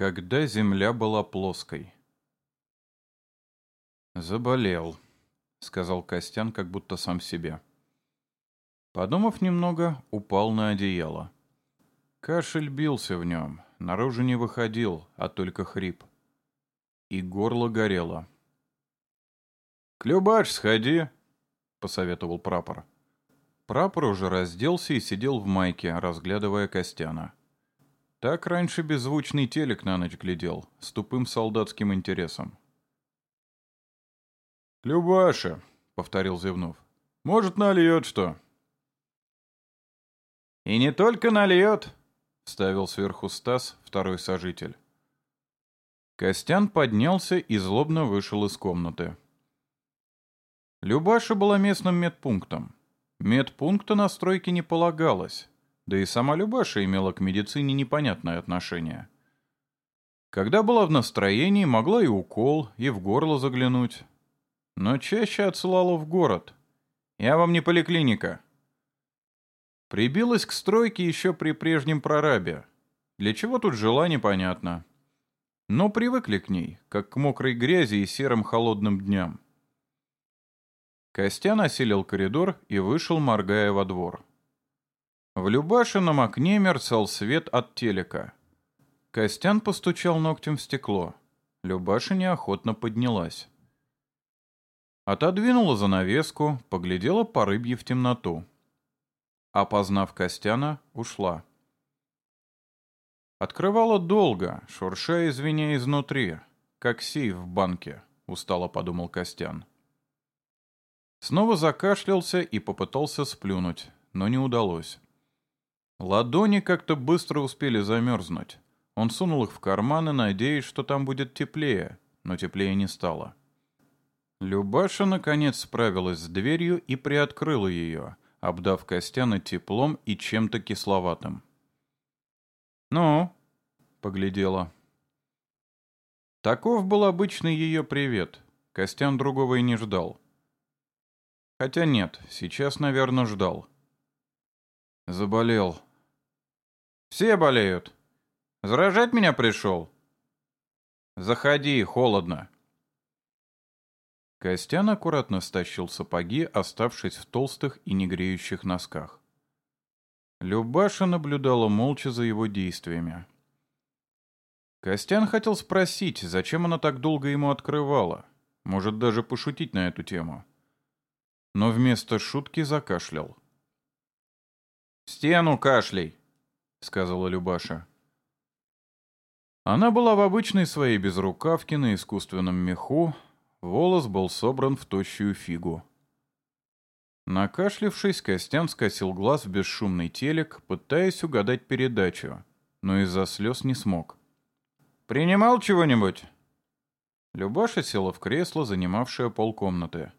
Когда земля была плоской. «Заболел», — сказал Костян, как будто сам себе. Подумав немного, упал на одеяло. Кашель бился в нем, наружу не выходил, а только хрип. И горло горело. «Клюбач, сходи», — посоветовал прапор. Прапор уже разделся и сидел в майке, разглядывая Костяна. Так раньше беззвучный телек на ночь глядел, с тупым солдатским интересом. «Любаша», — повторил Зевнув, — «может, нальет что?» «И не только нальет», — вставил сверху Стас, второй сожитель. Костян поднялся и злобно вышел из комнаты. Любаша была местным медпунктом. Медпункта на стройке не полагалось, да и сама Любаша имела к медицине непонятное отношение. Когда была в настроении, могла и укол, и в горло заглянуть. Но чаще отсылала в город. «Я вам не поликлиника». Прибилась к стройке еще при прежнем прорабе. Для чего тут жила, непонятно. Но привыкли к ней, как к мокрой грязи и серым холодным дням. Костян осилил коридор и вышел, моргая во двор. В Любашином окне мерцал свет от телека. Костян постучал ногтем в стекло. Любаша неохотно поднялась. Отодвинула занавеску, поглядела по рыбье в темноту. Опознав Костяна, ушла. Открывала долго, шурша звеня изнутри, как сейф в банке, устало подумал Костян. Снова закашлялся и попытался сплюнуть, но не удалось. Ладони как-то быстро успели замерзнуть. Он сунул их в карманы, надеясь, что там будет теплее, но теплее не стало. Любаша, наконец, справилась с дверью и приоткрыла ее, обдав Костяна теплом и чем-то кисловатым. «Ну?» — поглядела. Таков был обычный ее привет. Костян другого и не ждал. Хотя нет, сейчас, наверное, ждал. Заболел, все болеют. Заражать меня пришел? Заходи, холодно. Костян аккуратно стащил сапоги, оставшись в толстых и негреющих носках. Любаша наблюдала молча за его действиями. Костян хотел спросить, зачем она так долго ему открывала. Может, даже пошутить на эту тему. Но вместо шутки закашлял. «Стену кашлей!» — сказала Любаша. Она была в обычной своей безрукавке на искусственном меху, волос был собран в тощую фигу. Накашлившись, Костян скосил глаз в бесшумный телек, пытаясь угадать передачу, но из-за слез не смог. «Принимал чего-нибудь?» Любаша села в кресло, занимавшее полкомнаты.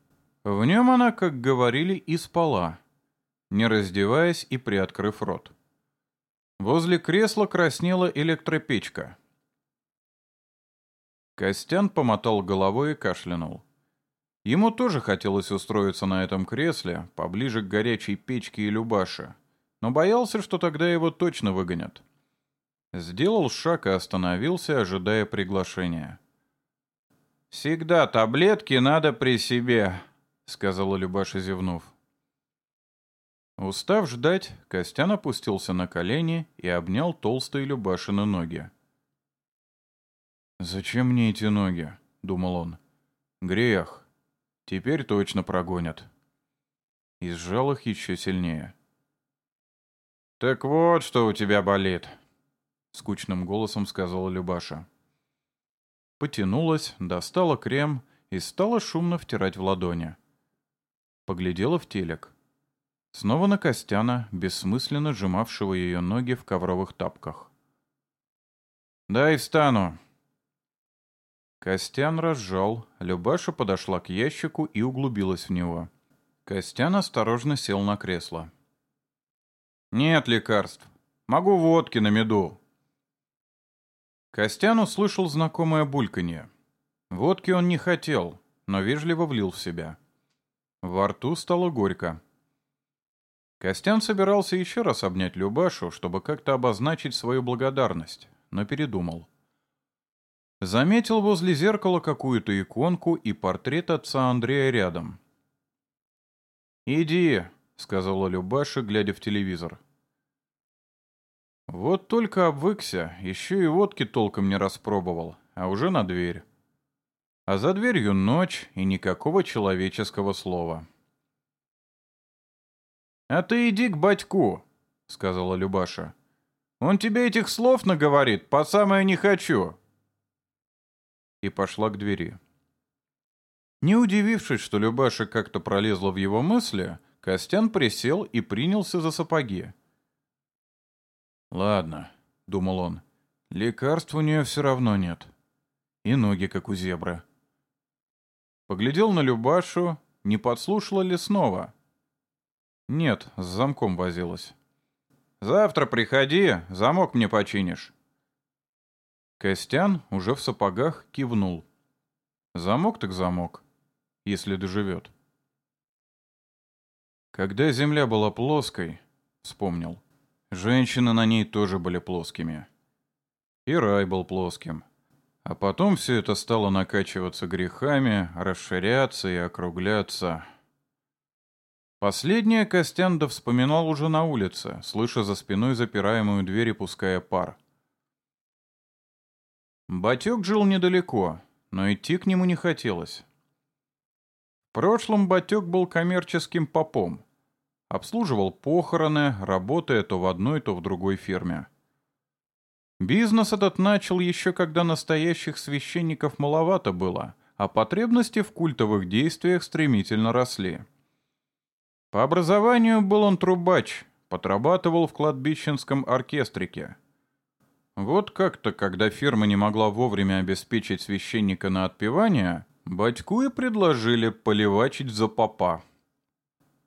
В нем она, как говорили, и спала, не раздеваясь и приоткрыв рот. Возле кресла краснела электропечка. Костян помотал головой и кашлянул. Ему тоже хотелось устроиться на этом кресле, поближе к горячей печке и Любаше, но боялся, что тогда его точно выгонят. Сделал шаг и остановился, ожидая приглашения. «Всегда таблетки надо при себе», — сказала Любаша, зевнув. Устав ждать, Костян опустился на колени и обнял толстые Любашины ноги. «Зачем мне эти ноги?» — думал он. «Грех. Теперь точно прогонят». И сжал их еще сильнее. «Так вот, что у тебя болит», — скучным голосом сказала Любаша. Потянулась, достала крем и стала шумно втирать в ладони. Поглядела в телек. Снова на Костяна, бессмысленно сжимавшего ее ноги в ковровых тапках. «Дай встану!» Костян разжал, Любаша подошла к ящику и углубилась в него. Костян осторожно сел на кресло. «Нет лекарств. Могу водки на меду». Костян услышал знакомое бульканье. Водки он не хотел, но вежливо влил в себя. Во рту стало горько. Костян собирался еще раз обнять Любашу, чтобы как-то обозначить свою благодарность, но передумал. Заметил возле зеркала какую-то иконку и портрет отца Андрея рядом. «Иди», — сказала Любаша, глядя в телевизор. Вот только обвыкся, еще и водки толком не распробовал, а уже на дверь. А за дверью ночь и никакого человеческого слова. «А ты иди к батьку», — сказала Любаша. «Он тебе этих слов наговорит, по самое не хочу» и пошла к двери. Не удивившись, что Любаша как-то пролезла в его мысли, Костян присел и принялся за сапоги. «Ладно», — думал он, — «лекарств у нее все равно нет. И ноги, как у зебры». Поглядел на Любашу, не подслушала ли снова. Нет, с замком возилась. «Завтра приходи, замок мне починишь». Костян уже в сапогах кивнул. Замок так замок, если доживет. Когда земля была плоской, вспомнил, женщины на ней тоже были плоскими. И рай был плоским. А потом все это стало накачиваться грехами, расширяться и округляться. Последнее Костян вспоминал уже на улице, слыша за спиной запираемую дверь и пуская пар. Батек жил недалеко, но идти к нему не хотелось. В прошлом Батек был коммерческим попом. Обслуживал похороны, работая то в одной, то в другой фирме. Бизнес этот начал еще когда настоящих священников маловато было, а потребности в культовых действиях стремительно росли. По образованию был он трубач, подрабатывал в кладбищенском оркестрике – вот как-то, когда фирма не могла вовремя обеспечить священника на отпевание, батьку и предложили поливачить за попа.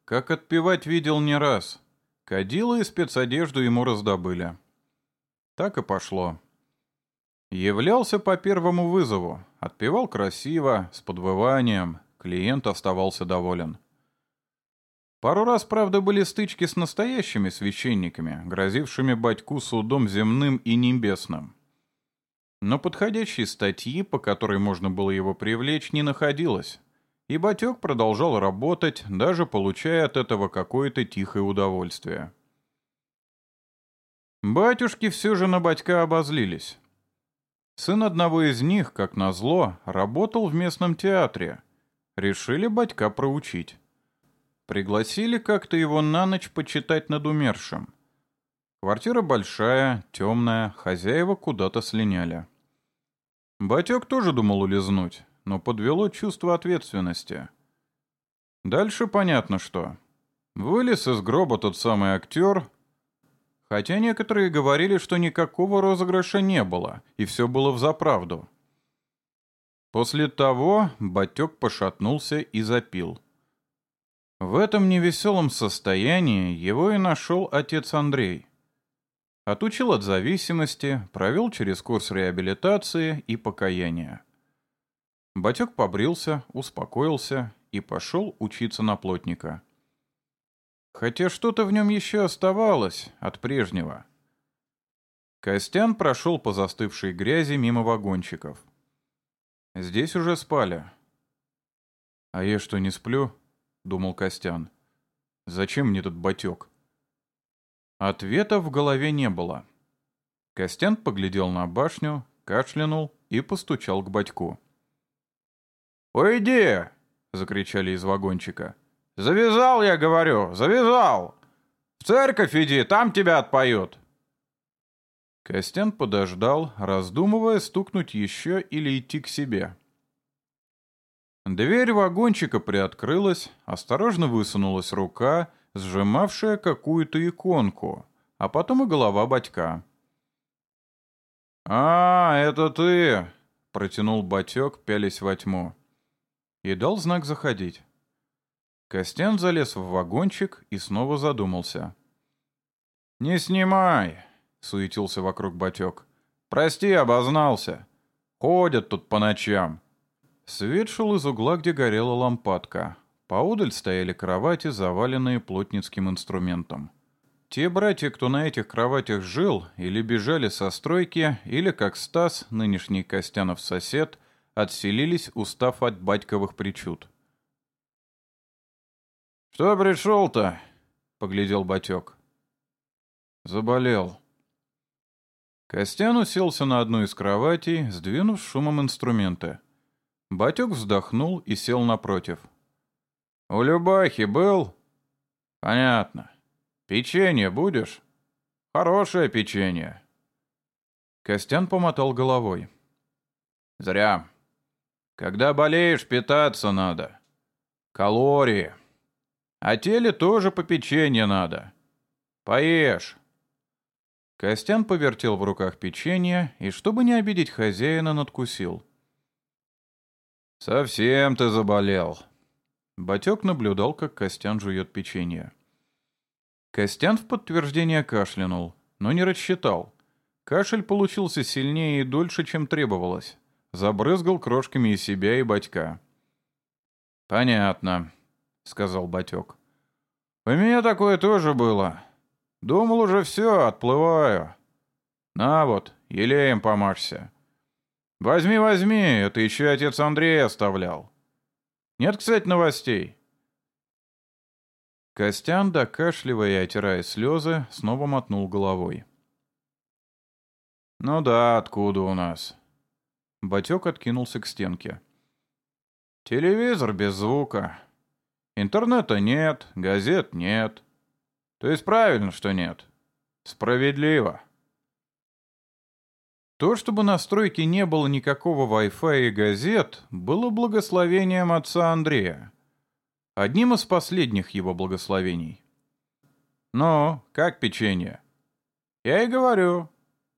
Как отпевать видел не раз. Кадила и спецодежду ему раздобыли. Так и пошло. Являлся по первому вызову, отпевал красиво, с подвыванием, клиент оставался доволен. Пару раз, правда, были стычки с настоящими священниками, грозившими батьку судом земным и небесным. Но подходящей статьи, по которой можно было его привлечь, не находилось. И батек продолжал работать, даже получая от этого какое-то тихое удовольствие. Батюшки все же на батька обозлились. Сын одного из них, как назло, работал в местном театре. Решили батька проучить. Пригласили как-то его на ночь почитать над умершим. Квартира большая, темная, хозяева куда-то слиняли. Батек тоже думал улизнуть, но подвело чувство ответственности. Дальше понятно что. Вылез из гроба тот самый актер, хотя некоторые говорили, что никакого розыгрыша не было, и все было взаправду. После того Батек пошатнулся и запил. В этом невеселом состоянии его и нашел отец Андрей. Отучил от зависимости, провел через курс реабилитации и покаяния. Батек побрился, успокоился и пошел учиться на плотника. Хотя что-то в нем еще оставалось от прежнего. Костян прошел по застывшей грязи мимо вагончиков. Здесь уже спали. А я что, не сплю? — думал Костян. «Зачем мне этот батек?» Ответа в голове не было. Костян поглядел на башню, кашлянул и постучал к батьку. «Уйди!» — закричали из вагончика. «Завязал, я говорю, завязал! В церковь иди, там тебя отпоют!» Костян подождал, раздумывая, стукнуть еще или идти к себе. Дверь вагончика приоткрылась, осторожно высунулась рука, сжимавшая какую-то иконку, а потом и голова батька. «А, это ты!» — протянул батек, пялись во тьму. И дал знак заходить. Костян залез в вагончик и снова задумался. «Не снимай!» — суетился вокруг батек. «Прости, обознался. Ходят тут по ночам. Свет шел из угла, где горела лампадка. Поодаль стояли кровати, заваленные плотницким инструментом. Те братья, кто на этих кроватях жил, или бежали со стройки, или, как Стас, нынешний Костянов сосед, отселились, устав от батьковых причуд. «Что пришел-то?» — поглядел Батек. «Заболел». Костян уселся на одну из кроватей, сдвинув шумом инструменты. Батек вздохнул и сел напротив. «У Любахи был?» «Понятно. Печенье будешь?» «Хорошее печенье». Костян помотал головой. «Зря. Когда болеешь, питаться надо. Калории. А теле тоже по печенье надо. Поешь». Костян повертел в руках печенье и, чтобы не обидеть хозяина, надкусил. «Совсем ты заболел». Батек наблюдал, как Костян жует печенье. Костян в подтверждение кашлянул, но не рассчитал. Кашель получился сильнее и дольше, чем требовалось. Забрызгал крошками и себя, и батька. «Понятно», — сказал Батек. «У меня такое тоже было. Думал уже все, отплываю. На вот, елеем помажься. Возьми, возьми, это еще отец Андрей оставлял. Нет, кстати, новостей. Костян, докашливая и отирая слезы, снова мотнул головой. «Ну да, откуда у нас?» Батек откинулся к стенке. «Телевизор без звука. Интернета нет, газет нет. То есть правильно, что нет. Справедливо. То, чтобы на стройке не было никакого Wi-Fi и газет, было благословением отца Андрея. Одним из последних его благословений. «Ну, как печенье?» «Я и говорю.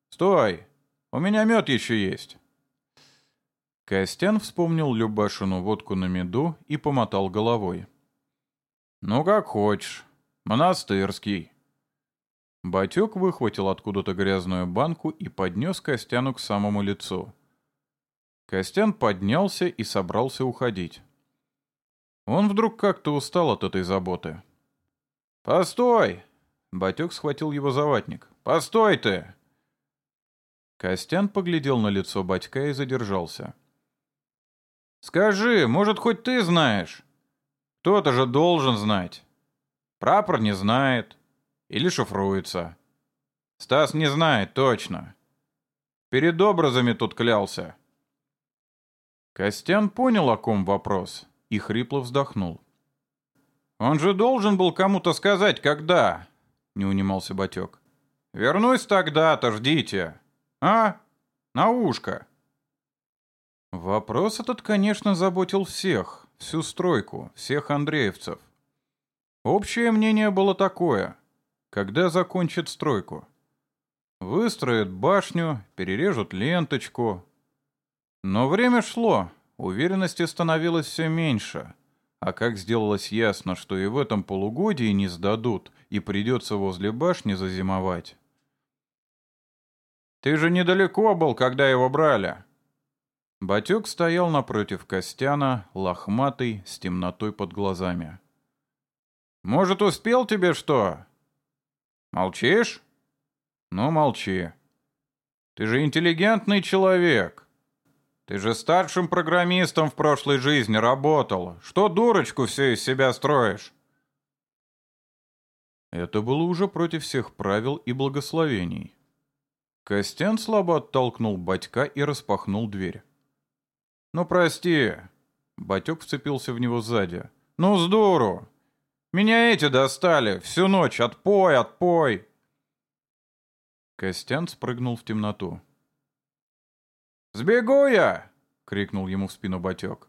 Стой, у меня мед еще есть». Костян вспомнил Любашину водку на меду и помотал головой. «Ну, как хочешь. «Монастырский». Батек выхватил откуда-то грязную банку и поднес Костяну к самому лицу. Костян поднялся и собрался уходить. Он вдруг как-то устал от этой заботы. «Постой!» — Батек схватил его за ватник. «Постой ты!» Костян поглядел на лицо батька и задержался. «Скажи, может, хоть ты знаешь? Кто-то же должен знать». Прапор не знает. Или шифруется. Стас не знает, точно. Перед образами тут клялся. Костян понял, о ком вопрос, и хрипло вздохнул. «Он же должен был кому-то сказать, когда?» — не унимался Батек. «Вернусь тогда-то, ждите. А? На ушко». Вопрос этот, конечно, заботил всех, всю стройку, всех андреевцев. Общее мнение было такое. Когда закончат стройку? Выстроят башню, перережут ленточку. Но время шло, уверенности становилось все меньше. А как сделалось ясно, что и в этом полугодии не сдадут, и придется возле башни зазимовать. «Ты же недалеко был, когда его брали!» Батюк стоял напротив Костяна, лохматый, с темнотой под глазами. Может, успел тебе что? Молчишь? Ну, молчи. Ты же интеллигентный человек. Ты же старшим программистом в прошлой жизни работал. Что дурочку все из себя строишь? Это было уже против всех правил и благословений. Костян слабо оттолкнул батька и распахнул дверь. «Ну, прости!» Батек вцепился в него сзади. «Ну, здорово! Меня эти достали. Всю ночь. Отпой, отпой. Костян спрыгнул в темноту. «Сбегу я!» — крикнул ему в спину Батек.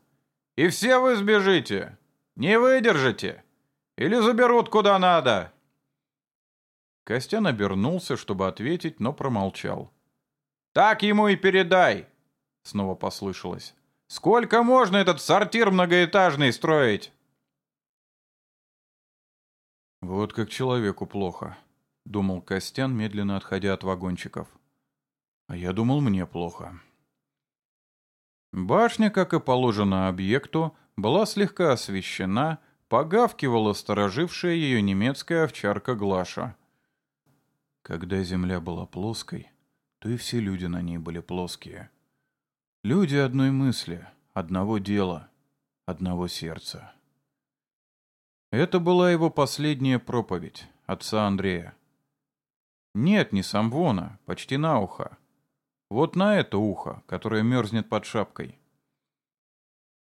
«И все вы сбежите! Не выдержите! Или заберут куда надо!» Костян обернулся, чтобы ответить, но промолчал. «Так ему и передай!» — снова послышалось. «Сколько можно этот сортир многоэтажный строить?» «Вот как человеку плохо», — думал Костян, медленно отходя от вагончиков. «А я думал, мне плохо». Башня, как и положено объекту, была слегка освещена, погавкивала сторожившая ее немецкая овчарка Глаша. Когда земля была плоской, то и все люди на ней были плоские. Люди одной мысли, одного дела, одного сердца. Это была его последняя проповедь, отца Андрея. Нет, не самвона, почти на ухо. Вот на это ухо, которое мерзнет под шапкой.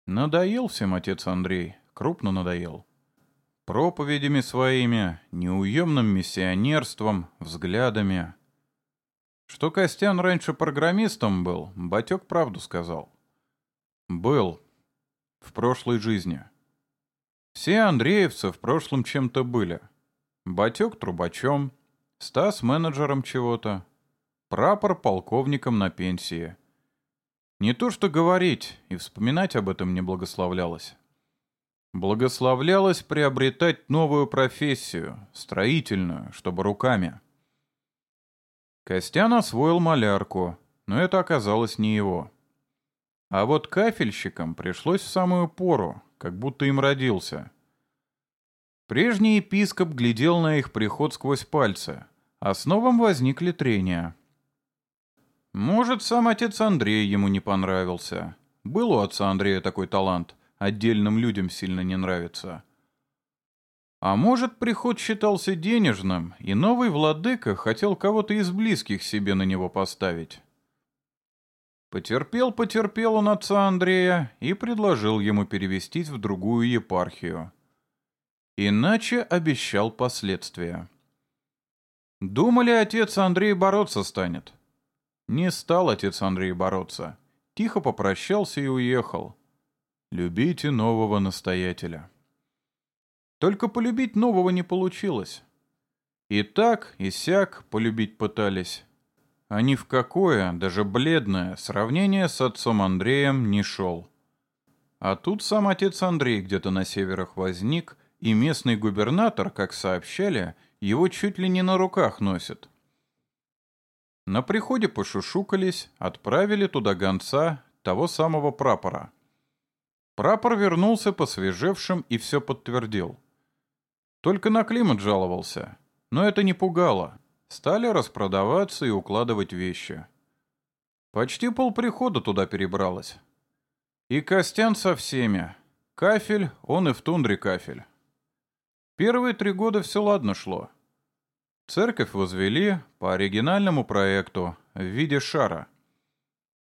Надоел всем отец Андрей, крупно надоел проповедями своими, неуемным миссионерством, взглядами. Что Костян раньше программистом был, Батек правду сказал. Был. В прошлой жизни. Все андреевцы в прошлом чем-то были. Батек трубачом, Стас менеджером чего-то, прапор полковником на пенсии. Не то что говорить, и вспоминать об этом не благословлялось. Благословлялось приобретать новую профессию, строительную, чтобы руками. Костян освоил малярку, но это оказалось не его. А вот кафельщикам пришлось в самую пору, как будто им родился. Прежний епископ глядел на их приход сквозь пальцы, а с возникли трения. Может, сам отец Андрей ему не понравился. Был у отца Андрея такой талант отдельным людям сильно не нравится. А может, приход считался денежным, и новый владыка хотел кого-то из близких себе на него поставить. Потерпел, потерпел он отца Андрея и предложил ему перевестись в другую епархию. Иначе обещал последствия. Думали, отец Андрей бороться станет. Не стал отец Андрей бороться. Тихо попрощался и уехал. Любите нового настоятеля. Только полюбить нового не получилось. И так, и сяк полюбить пытались. А ни в какое, даже бледное, сравнение с отцом Андреем не шел. А тут сам отец Андрей где-то на северах возник, и местный губернатор, как сообщали, его чуть ли не на руках носит. На приходе пошушукались, отправили туда гонца, того самого прапора. Прапор вернулся посвежевшим и все подтвердил. Только на климат жаловался. Но это не пугало. Стали распродаваться и укладывать вещи. Почти полприхода туда перебралось. И Костян со всеми. Кафель, он и в тундре кафель. Первые три года все ладно шло. Церковь возвели по оригинальному проекту в виде шара.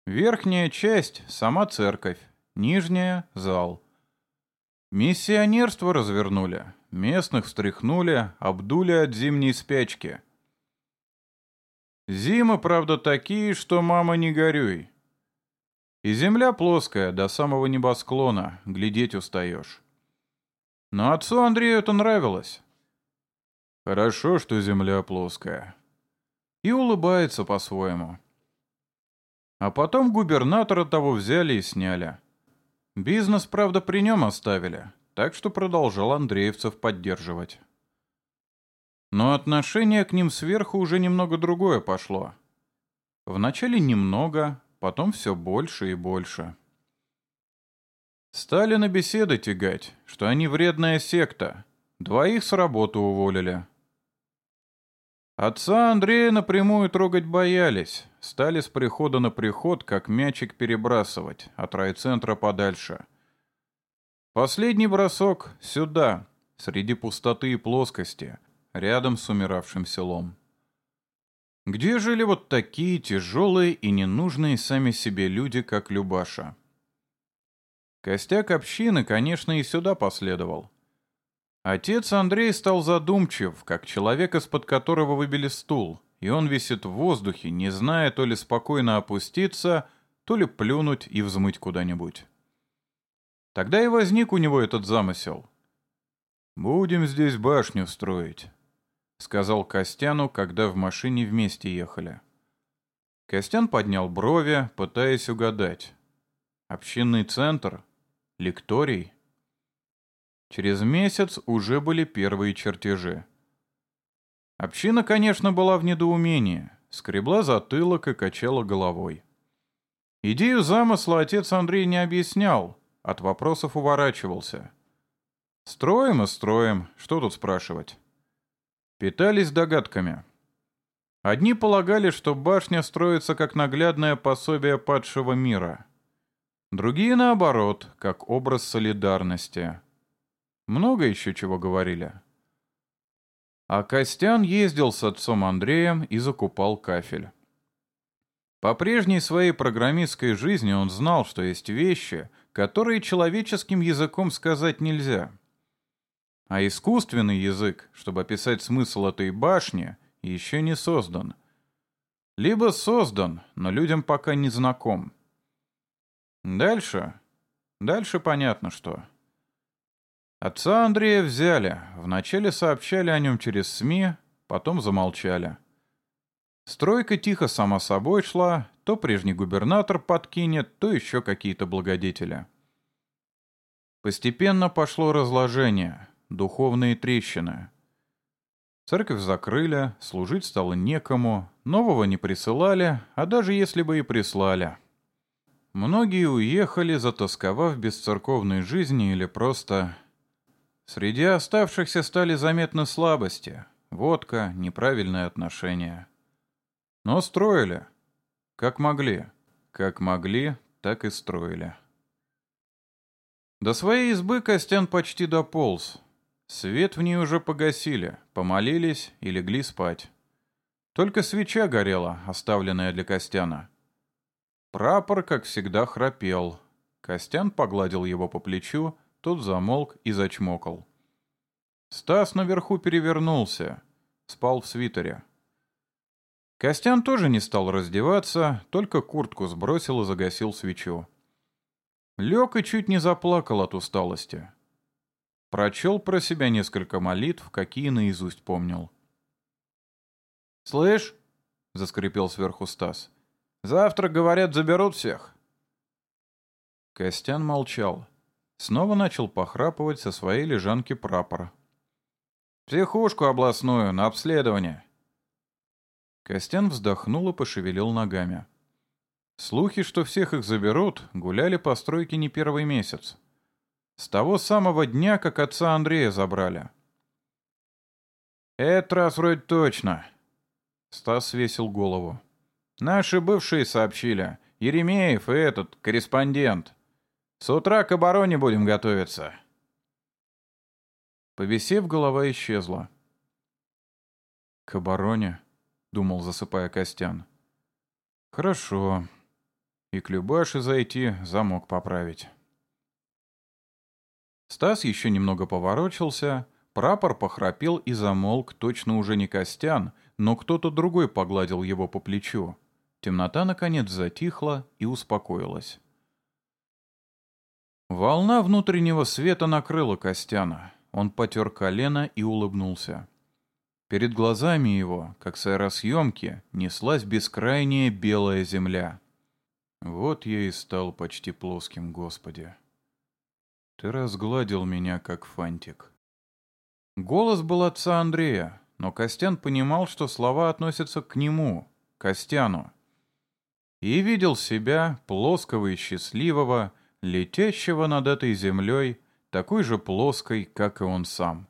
Верхняя часть — сама церковь, Нижняя — зал. Миссионерство развернули. Местных встряхнули, обдули от зимней спячки. Зимы, правда, такие, что мама не горюй. И земля плоская, до самого небосклона, глядеть устаешь. Но отцу Андрею это нравилось. Хорошо, что земля плоская. И улыбается по-своему. А потом губернатора того взяли и сняли. Бизнес, правда, при нем оставили, так что продолжал Андреевцев поддерживать. Но отношение к ним сверху уже немного другое пошло. Вначале немного, потом все больше и больше. Стали на беседы тягать, что они вредная секта. Двоих с работы уволили. Отца Андрея напрямую трогать боялись. Стали с прихода на приход, как мячик перебрасывать, от райцентра подальше. Последний бросок — сюда, среди пустоты и плоскости, рядом с умиравшим селом. Где жили вот такие тяжелые и ненужные сами себе люди, как Любаша? Костяк общины, конечно, и сюда последовал. Отец Андрей стал задумчив, как человек, из-под которого выбили стул, и он висит в воздухе, не зная то ли спокойно опуститься, то ли плюнуть и взмыть куда-нибудь. Тогда и возник у него этот замысел. «Будем здесь башню строить», — сказал Костяну, когда в машине вместе ехали. Костян поднял брови, пытаясь угадать. «Общинный центр? Лекторий?» Через месяц уже были первые чертежи. Община, конечно, была в недоумении, скребла затылок и качала головой. Идею замысла отец Андрей не объяснял, от вопросов уворачивался. Строим и строим, что тут спрашивать? Питались догадками. Одни полагали, что башня строится как наглядное пособие падшего мира. Другие, наоборот, как образ солидарности. Много еще чего говорили. А Костян ездил с отцом Андреем и закупал кафель. По прежней своей программистской жизни он знал, что есть вещи, которые человеческим языком сказать нельзя. А искусственный язык, чтобы описать смысл этой башни, еще не создан. Либо создан, но людям пока не знаком. Дальше? Дальше понятно что. Отца Андрея взяли, вначале сообщали о нем через СМИ, потом замолчали. Стройка тихо сама собой шла, то прежний губернатор подкинет, то еще какие-то благодетели. Постепенно пошло разложение, духовные трещины. Церковь закрыли, служить стало некому, нового не присылали, а даже если бы и прислали. Многие уехали, затасковав без церковной жизни или просто... Среди оставшихся стали заметны слабости, водка, неправильное отношение. Но строили. Как могли. Как могли, так и строили. До своей избы Костян почти дополз. Свет в ней уже погасили, помолились и легли спать. Только свеча горела, оставленная для Костяна. Прапор, как всегда, храпел. Костян погладил его по плечу, тот замолк и зачмокал. Стас наверху перевернулся, спал в свитере. Костян тоже не стал раздеваться, только куртку сбросил и загасил свечу. Лег и чуть не заплакал от усталости. Прочел про себя несколько молитв, какие наизусть помнил. «Слышь?» — заскрипел сверху Стас. «Завтра, говорят, заберут всех». Костян молчал. Снова начал похрапывать со своей лежанки прапора. «Психушку областную, на обследование. Костян вздохнул и пошевелил ногами. Слухи, что всех их заберут, гуляли по стройке не первый месяц. С того самого дня, как отца Андрея забрали. «Это раз вроде точно», — Стас свесил голову. «Наши бывшие сообщили. Еремеев и этот, корреспондент. С утра к обороне будем готовиться». Повисев, голова исчезла. «К обороне?» — думал, засыпая Костян. «Хорошо. И к Любаше зайти, замок поправить». Стас еще немного поворочился, прапор похрапел и замолк, точно уже не Костян, но кто-то другой погладил его по плечу. Темнота, наконец, затихла и успокоилась. Волна внутреннего света накрыла Костяна. Он потер колено и улыбнулся. Перед глазами его, как с аэросъемки, неслась бескрайняя белая земля. Вот я и стал почти плоским, Господи. Ты разгладил меня, как фантик. Голос был отца Андрея, но Костян понимал, что слова относятся к нему, Костяну. И видел себя, плоского и счастливого, летящего над этой землей, такой же плоской, как и он сам.